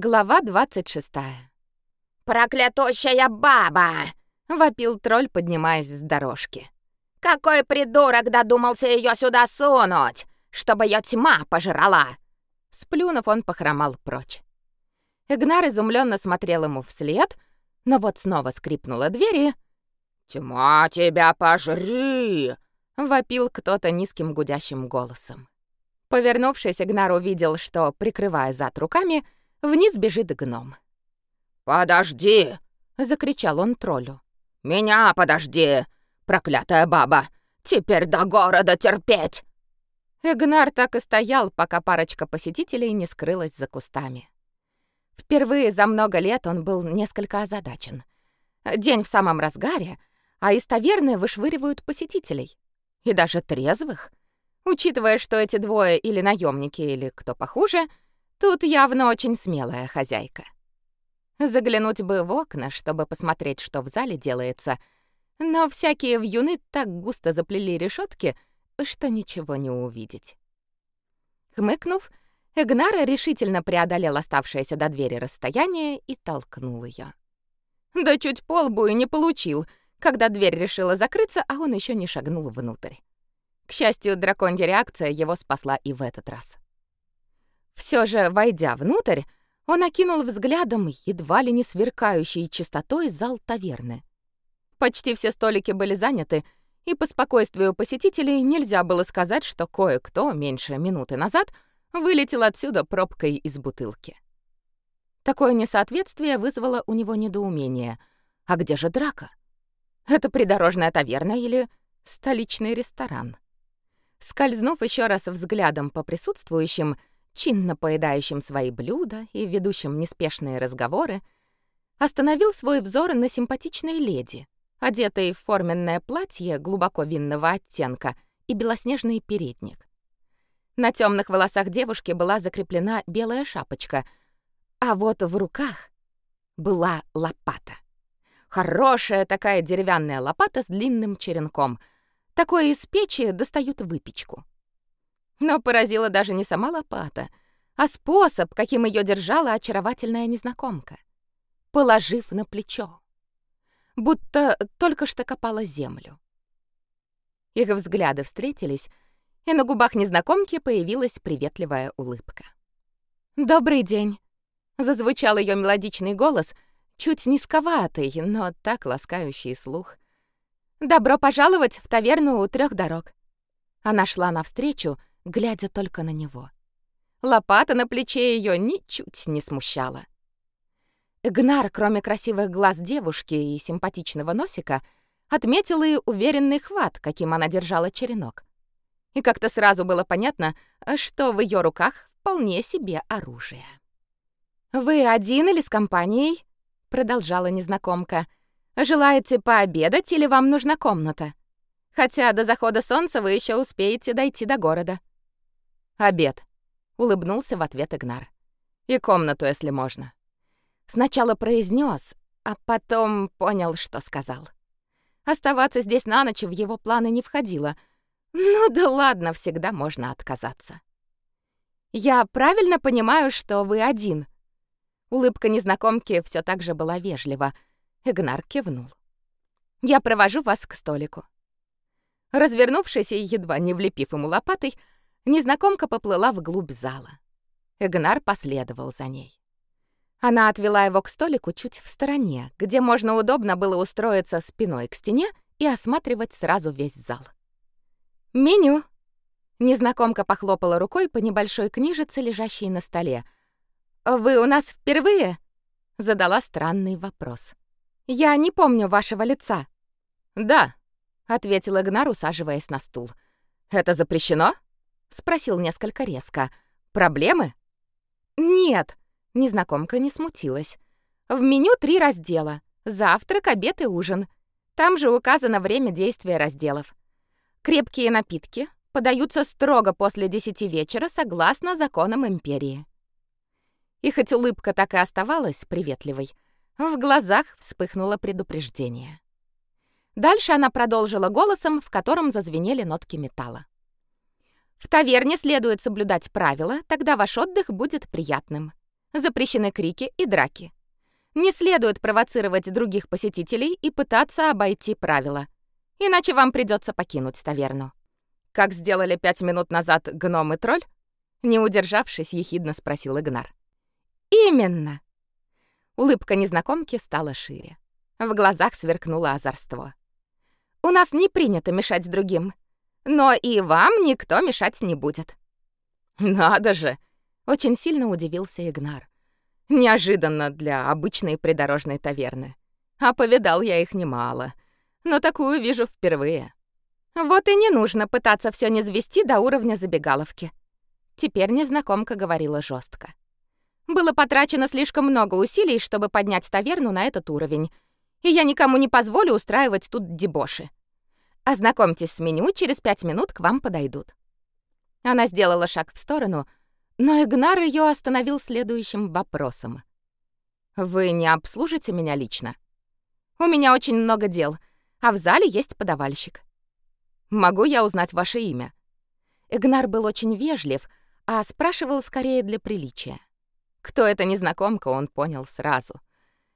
Глава 26. «Проклятущая баба!» — вопил тролль, поднимаясь с дорожки. «Какой придурок додумался ее сюда сунуть, чтобы ее тьма пожрала!» Сплюнув, он похромал прочь. Игнар изумленно смотрел ему вслед, но вот снова скрипнула дверь и... «Тьма тебя пожри!» — вопил кто-то низким гудящим голосом. Повернувшись, Игнар увидел, что, прикрывая зад руками, вниз бежит гном. «Подожди!» — закричал он троллю. «Меня подожди, проклятая баба! Теперь до города терпеть!» Игнар так и стоял, пока парочка посетителей не скрылась за кустами. Впервые за много лет он был несколько озадачен. День в самом разгаре, а из таверны вышвыривают посетителей. И даже трезвых. Учитывая, что эти двое или наемники, или кто похуже, тут явно очень смелая хозяйка. Заглянуть бы в окна, чтобы посмотреть, что в зале делается, но всякие вьюны так густо заплели решетки, что ничего не увидеть. Хмыкнув, Игнар решительно преодолел оставшееся до двери расстояние и толкнул ее. Да чуть полбу и не получил, когда дверь решила закрыться, а он еще не шагнул внутрь. К счастью, драконья реакция его спасла и в этот раз. Все же, войдя внутрь, он окинул взглядом едва ли не сверкающий чистотой зал таверны. Почти все столики были заняты, и по спокойствию посетителей нельзя было сказать, что кое-кто меньше минуты назад вылетел отсюда пробкой из бутылки. Такое несоответствие вызвало у него недоумение. А где же драка? Это придорожная таверна или столичный ресторан? Скользнув еще раз взглядом по присутствующим, чинно поедающим свои блюда и ведущим неспешные разговоры, остановил свой взор на симпатичной леди, одетой в форменное платье глубоко винного оттенка и белоснежный передник. На темных волосах девушки была закреплена белая шапочка, а вот в руках была лопата. Хорошая такая деревянная лопата с длинным черенком — такой из печи достают выпечку. Но поразила даже не сама лопата, а способ, каким ее держала очаровательная незнакомка. Положив на плечо. Будто только что копала землю. Их взгляды встретились, и на губах незнакомки появилась приветливая улыбка. «Добрый день!» — зазвучал ее мелодичный голос, чуть низковатый, но так ласкающий слух — Добро пожаловать в таверну у трех дорог. Она шла навстречу, глядя только на него. Лопата на плече ее ничуть не смущала. Гнар, кроме красивых глаз девушки и симпатичного носика, отметил и уверенный хват, каким она держала черенок. И как-то сразу было понятно, что в ее руках вполне себе оружие. «Вы один или с компанией?» — продолжала незнакомка — Желаете пообедать или вам нужна комната? Хотя до захода солнца вы еще успеете дойти до города. Обед, улыбнулся в ответ Игнар. И комнату, если можно. Сначала произнес, а потом понял, что сказал. Оставаться здесь на ночь в его планы не входило. Ну да ладно, всегда можно отказаться. Я правильно понимаю, что вы один? Улыбка незнакомки все так же была вежлива, Игнар кивнул. «Я провожу вас к столику». Развернувшись и едва не влепив ему лопатой, незнакомка поплыла вглубь зала. Игнар последовал за ней. Она отвела его к столику чуть в стороне, где можно удобно было устроиться спиной к стене и осматривать сразу весь зал. «Меню!» Незнакомка похлопала рукой по небольшой книжице, лежащей на столе. «Вы у нас впервые?» Задала странный вопрос. Я не помню вашего лица. Да, ответил Игнар, усаживаясь на стул. Это запрещено? Спросил несколько резко. Проблемы? Нет, незнакомка не смутилась. В меню три раздела: завтрак, обед и ужин. Там же указано время действия разделов. Крепкие напитки подаются строго после десяти вечера согласно законам империи. И хоть улыбка так и оставалась приветливой, в глазах вспыхнуло предупреждение. Дальше она продолжила голосом, в котором зазвенели нотки металла. В таверне следует соблюдать правила, тогда ваш отдых будет приятным. Запрещены крики и драки. Не следует провоцировать других посетителей и пытаться обойти правила. Иначе вам придется покинуть таверну. Как сделали пять минут назад гном и тролль? Не удержавшись, ехидно спросил Игнар. Именно. Улыбка незнакомки стала шире. В глазах сверкнуло озорство. У нас не принято мешать другим, но и вам никто мешать не будет. Надо же, очень сильно удивился Игнар. Неожиданно для обычной придорожной таверны. А повидал я их немало, но такую вижу впервые. Вот и не нужно пытаться все не звести до уровня забегаловки. Теперь незнакомка говорила жестко. Было потрачено слишком много усилий, чтобы поднять таверну на этот уровень, и я никому не позволю устраивать тут дебоши. Ознакомьтесь с меню, через пять минут к вам подойдут. Она сделала шаг в сторону, но Игнар ее остановил следующим вопросом. Вы не обслужите меня лично? У меня очень много дел, а в зале есть подавальщик. Могу я узнать ваше имя? Игнар был очень вежлив, а спрашивал скорее для приличия. Кто эта незнакомка, он понял сразу.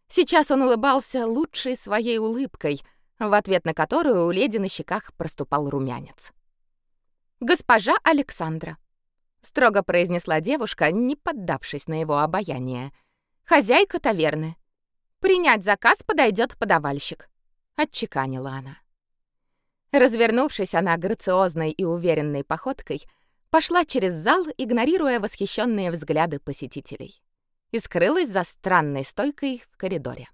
Сейчас он улыбался лучшей своей улыбкой, в ответ на которую у леди на щеках проступал румянец. «Госпожа Александра», — строго произнесла девушка, не поддавшись на его обаяние. «Хозяйка таверны. Принять заказ подойдет подавальщик», — отчеканила она. Развернувшись, она грациозной и уверенной походкой пошла через зал, игнорируя восхищенные взгляды посетителей и скрылась за странной стойкой в коридоре.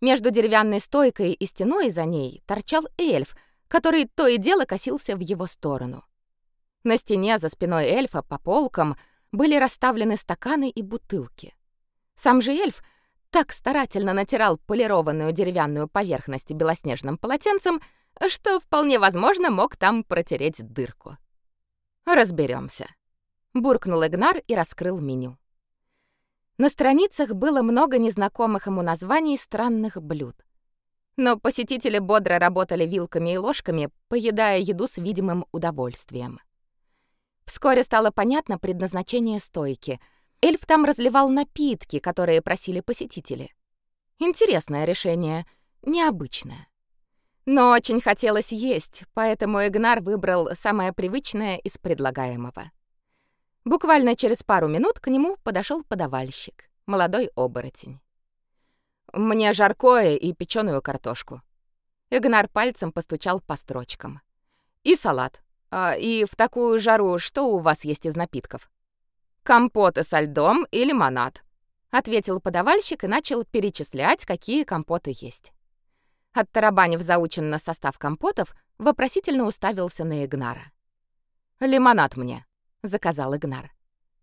Между деревянной стойкой и стеной за ней торчал эльф, который то и дело косился в его сторону. На стене за спиной эльфа по полкам были расставлены стаканы и бутылки. Сам же эльф так старательно натирал полированную деревянную поверхность белоснежным полотенцем, что вполне возможно мог там протереть дырку. Разберемся, буркнул Игнар и раскрыл меню. На страницах было много незнакомых ему названий странных блюд. Но посетители бодро работали вилками и ложками, поедая еду с видимым удовольствием. Вскоре стало понятно предназначение стойки. Эльф там разливал напитки, которые просили посетители. Интересное решение, необычное. Но очень хотелось есть, поэтому Игнар выбрал самое привычное из предлагаемого. Буквально через пару минут к нему подошел подавальщик, молодой оборотень. «Мне жаркое и печеную картошку». Игнар пальцем постучал по строчкам. «И салат. А, и в такую жару что у вас есть из напитков?» «Компоты со льдом и лимонад», — ответил подавальщик и начал перечислять, какие компоты есть. Оттарабанив заученно состав компотов, вопросительно уставился на Игнара. «Лимонад мне», заказал Игнар.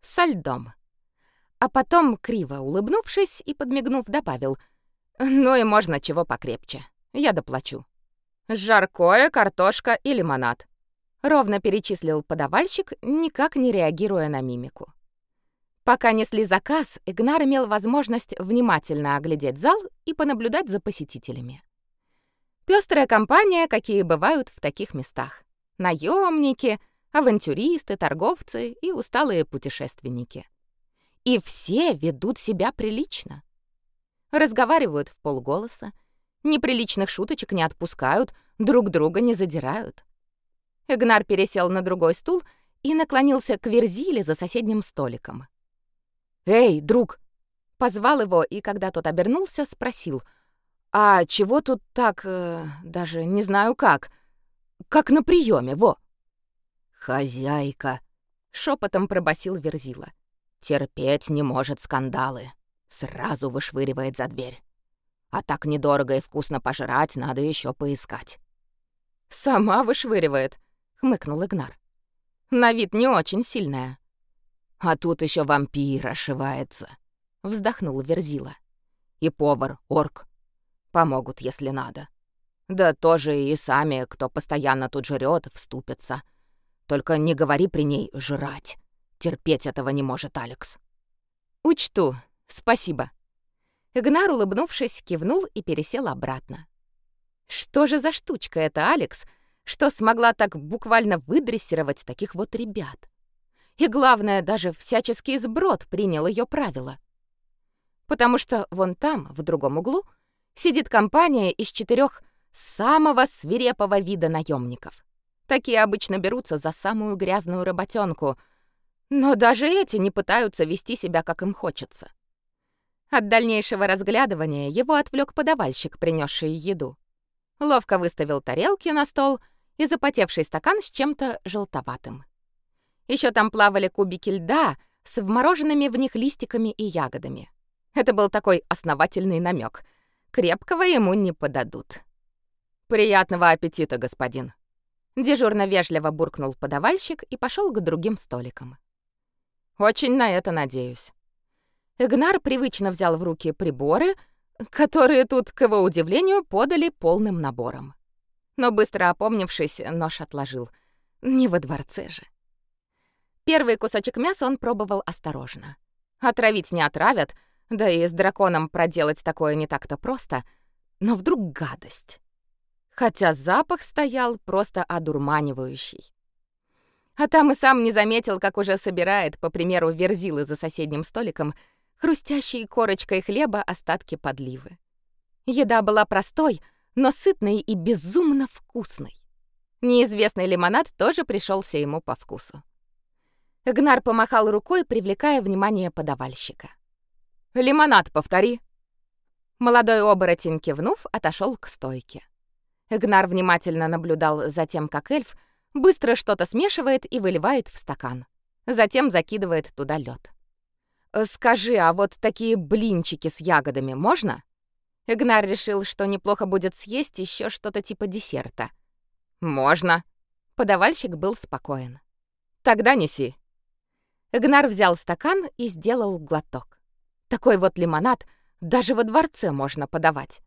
Со льдом. А потом, криво улыбнувшись и подмигнув, добавил: "Ну и можно чего покрепче. Я доплачу". Жаркое, картошка и лимонад. Ровно перечислил подавальщик, никак не реагируя на мимику. Пока несли заказ, Игнар имел возможность внимательно оглядеть зал и понаблюдать за посетителями. Пёстрая компания, какие бывают в таких местах. Наёмники, авантюристы, торговцы и усталые путешественники. И все ведут себя прилично. Разговаривают в полголоса, неприличных шуточек не отпускают, друг друга не задирают. Игнар пересел на другой стул и наклонился к Верзиле за соседним столиком. «Эй, друг!» Позвал его, и когда тот обернулся, спросил. «А чего тут так, э, даже не знаю как, как на приеме, во?» «Хозяйка!» — шепотом пробасил Верзила. «Терпеть не может скандалы. Сразу вышвыривает за дверь. А так недорого и вкусно пожрать надо еще поискать». «Сама вышвыривает», — хмыкнул Игнар. «На вид не очень сильная». «А тут еще вампир ошивается», — вздохнул Верзила. «И повар, орк. Помогут, если надо. Да тоже и сами, кто постоянно тут жрет, вступятся». Только не говори при ней «жрать». Терпеть этого не может Алекс. «Учту. Спасибо». Игнар, улыбнувшись, кивнул и пересел обратно. Что же за штучка эта Алекс, что смогла так буквально выдрессировать таких вот ребят? И главное, даже всяческий сброд принял ее правила. Потому что вон там, в другом углу, сидит компания из четырех самого свирепого вида наемников. Такие обычно берутся за самую грязную работенку, но даже эти не пытаются вести себя, как им хочется. От дальнейшего разглядывания его отвлек подавальщик, принесший еду. Ловко выставил тарелки на стол и запотевший стакан с чем-то желтоватым. Еще там плавали кубики льда с вмороженными в них листиками и ягодами. Это был такой основательный намек. Крепкого ему не подадут. «Приятного аппетита, господин!» Дежурно вежливо буркнул подавальщик и пошел к другим столикам. «Очень на это надеюсь». Игнар привычно взял в руки приборы, которые тут, к его удивлению, подали полным набором. Но быстро опомнившись, нож отложил. Не во дворце же. Первый кусочек мяса он пробовал осторожно. Отравить не отравят, да и с драконом проделать такое не так-то просто, но вдруг гадость. Хотя запах стоял просто одурманивающий. А там и сам не заметил, как уже собирает, по примеру Верзилы за соседним столиком, хрустящей корочкой хлеба остатки подливы. Еда была простой, но сытной и безумно вкусной. Неизвестный лимонад тоже пришелся ему по вкусу. Гнар помахал рукой, привлекая внимание подавальщика. «Лимонад повтори!» Молодой оборотень, кивнув, отошел к стойке. Гнар внимательно наблюдал за тем, как эльф быстро что-то смешивает и выливает в стакан. Затем закидывает туда лед. «Скажи, а вот такие блинчики с ягодами можно?» Игнар решил, что неплохо будет съесть еще что-то типа десерта. «Можно». Подавальщик был спокоен. «Тогда неси». Игнар взял стакан и сделал глоток. Такой вот лимонад даже во дворце можно подавать.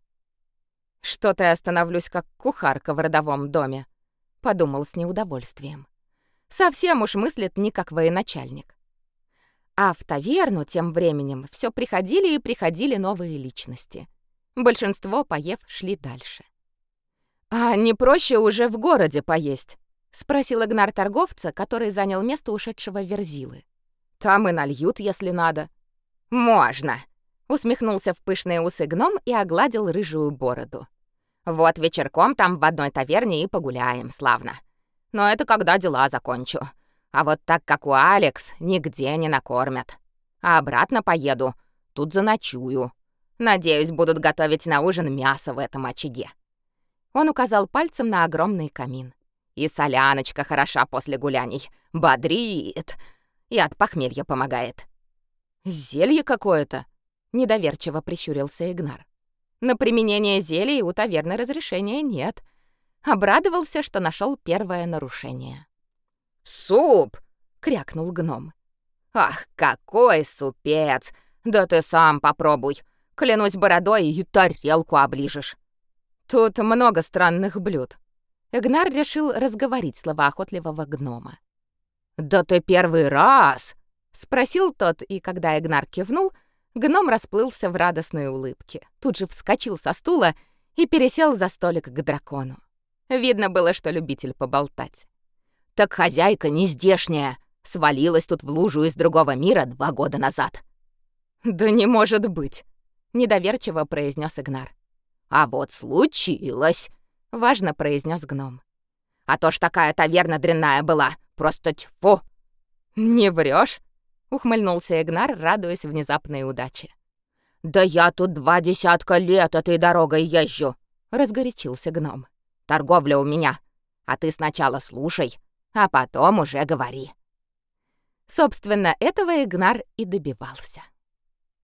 «Что-то я остановлюсь как кухарка в родовом доме», — подумал с неудовольствием. Совсем уж мыслит не как военачальник. А в таверну тем временем все приходили и приходили новые личности. Большинство, поев, шли дальше. «А не проще уже в городе поесть?» — спросил Игнар торговца, который занял место ушедшего Верзилы. «Там и нальют, если надо». «Можно!» — усмехнулся в пышные усы гном и огладил рыжую бороду. «Вот вечерком там в одной таверне и погуляем, славно. Но это когда дела закончу. А вот так, как у Алекс, нигде не накормят. А обратно поеду, тут заночую. Надеюсь, будут готовить на ужин мясо в этом очаге. Он указал пальцем на огромный камин. И соляночка хороша после гуляний. Бодрит. И от похмелья помогает. Зелье какое-то. Недоверчиво прищурился Игнар. На применение зелий у таверны разрешения нет. Обрадовался, что нашел первое нарушение. «Суп!» — крякнул гном. «Ах, какой супец! Да ты сам попробуй. Клянусь бородой, и тарелку оближешь». Тут много странных блюд. Игнар решил разговорить словоохотливого гнома. «Да ты первый раз!» — спросил тот, и когда Игнар кивнул, гном расплылся в радостной улыбке, тут же вскочил со стула и пересел за столик к дракону. Видно было, что любитель поболтать. Так хозяйка не здешняя, свалилась тут в лужу из другого мира два года назад. Да не может быть, недоверчиво произнес Игнар. А вот случилось, важно произнес гном. А то ж такая таверна дрянная была, просто тьфу. Не врешь? Ухмыльнулся Игнар, радуясь внезапной удаче. Да я тут два десятка лет этой дорогой езжу, разгорячился гном. Торговля у меня. А ты сначала слушай, а потом уже говори. Собственно, этого Игнар и добивался.